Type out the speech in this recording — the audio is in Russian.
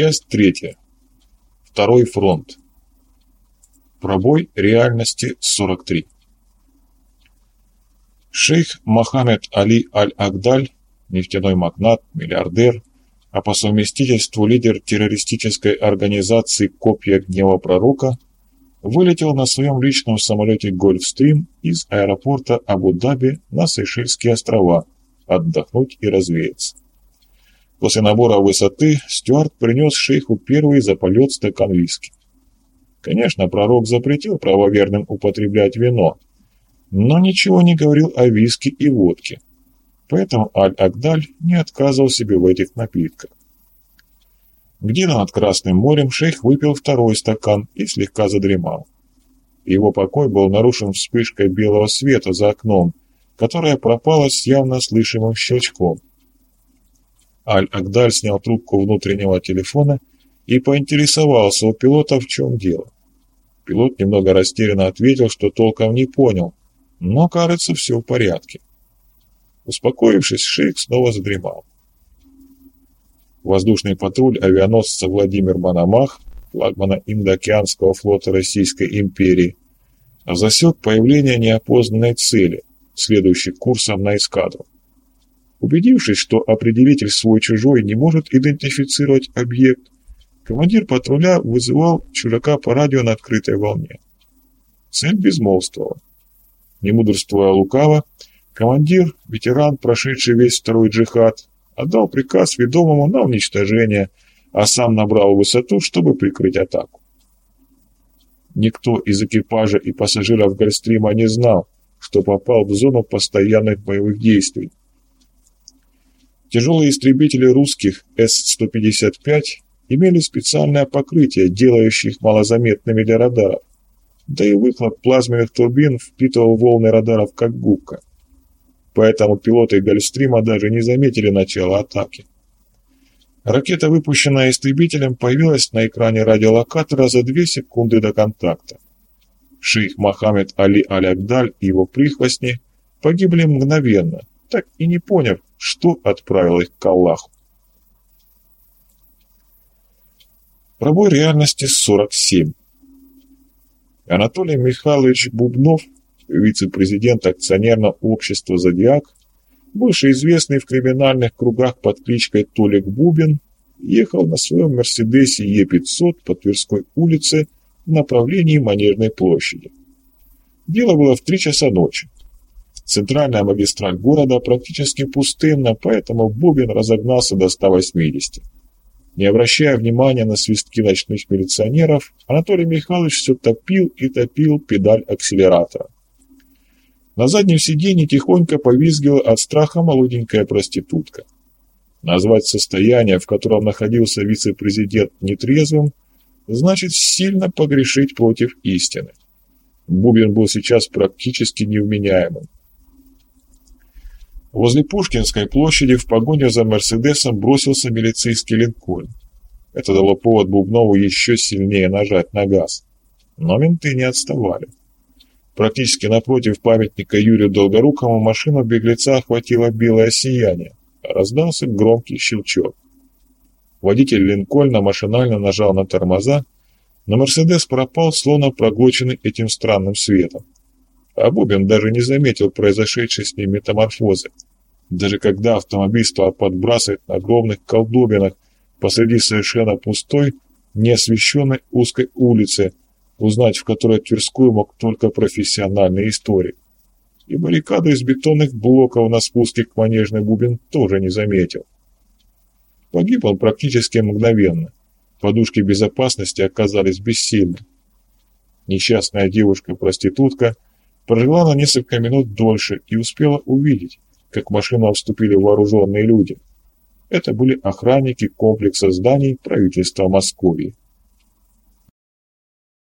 Часть третья. Второй фронт. Пробой реальности 43. Шейх Мохаммед Али Аль-Агдаль, нефтяной магнат, миллиардер, а по совместительству лидер террористической организации «Копья гнева пророка», вылетел на своем личном самолете «Гольфстрим» из аэропорта Абу-Даби на Сейшельские острова отдохнуть и развеяться. После набора высоты Стюарт принес шейху первый за полет стакан виски. Конечно, пророк запретил правоверным употреблять вино, но ничего не говорил о виске и водке. Поэтому Аль-Агдаль не отказывал себе в этих напитках. Где-то над Красным морем шейх выпил второй стакан и слегка задремал. Его покой был нарушен вспышкой белого света за окном, которая пропала с явно слышимым щелчком. Аль-Агдаль снял трубку внутреннего телефона и поинтересовался у пилота, в чем дело. Пилот немного растерянно ответил, что толком не понял, но, кажется, все в порядке. Успокоившись, шейх снова задремал. Воздушный патруль авианосца Владимир Мономах, флагмана Индоокеанского флота Российской империи, засек появление неопознанной цели, следующей курсом на эскадру. Убедившись, что определитель свой-чужой не может идентифицировать объект, командир патруля вызывал чужака по радио на открытой волне. Цель безмолвствовала. Не мудрствуя лукаво, командир, ветеран, прошедший весь второй джихад, отдал приказ ведомому на уничтожение, а сам набрал высоту, чтобы прикрыть атаку. Никто из экипажа и пассажиров Гольстрима не знал, что попал в зону постоянных боевых действий, Тяжелые истребители русских С-155 имели специальное покрытие, делающее их малозаметными для радаров. Да и выхлоп плазменных турбин впитывал волны радаров как губка. Поэтому пилоты Гольфстрима даже не заметили начала атаки. Ракета, выпущенная истребителем, появилась на экране радиолокатора за две секунды до контакта. Шейх Мохаммед Али Аль-Агдаль и его прихвостни погибли мгновенно, так и не поняв, что отправил их к Аллаху. Пробой реальности 47. Анатолий Михайлович Бубнов, вице-президент акционерного общества «Зодиак», больше известный в криминальных кругах под кличкой Толик Бубин, ехал на своем «Мерседесе Е500» по Тверской улице в направлении Манежной площади. Дело было в три часа ночи. Центральная магистраль города практически пустынна, поэтому Бубин разогнался до 180. Не обращая внимания на свистки ночных милиционеров, Анатолий Михайлович все топил и топил педаль акселератора. На заднем сиденье тихонько повизгивала от страха молоденькая проститутка. Назвать состояние, в котором находился вице-президент нетрезвым, значит сильно погрешить против истины. Бубин был сейчас практически невменяемым. Возле Пушкинской площади в погоню за Мерседесом бросился милицейский линкольн. Это дало повод Бубнову еще сильнее нажать на газ. Но менты не отставали. Практически напротив памятника Юрию Долгорукому машину беглеца охватило белое сияние. Раздался громкий щелчок. Водитель Линкольна машинально нажал на тормоза, но Мерседес пропал, словно проглоченный этим странным светом а Бубин даже не заметил произошедшей с ним метаморфозы. Даже когда автомобиль стал подбрасывать на огромных колдобинах посреди совершенно пустой, неосвещенной узкой улицы, узнать в которой Тверскую мог только профессиональный историк. И баррикаду из бетонных блоков на спуске к Манежной Бубин тоже не заметил. Погиб он практически мгновенно. Подушки безопасности оказались бессильны. Несчастная девушка-проститутка – прожила на несколько минут дольше и успела увидеть, как машину обступили вооруженные люди. Это были охранники комплекса зданий правительства Московии.